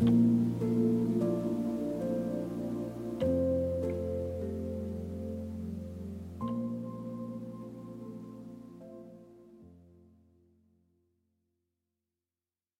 you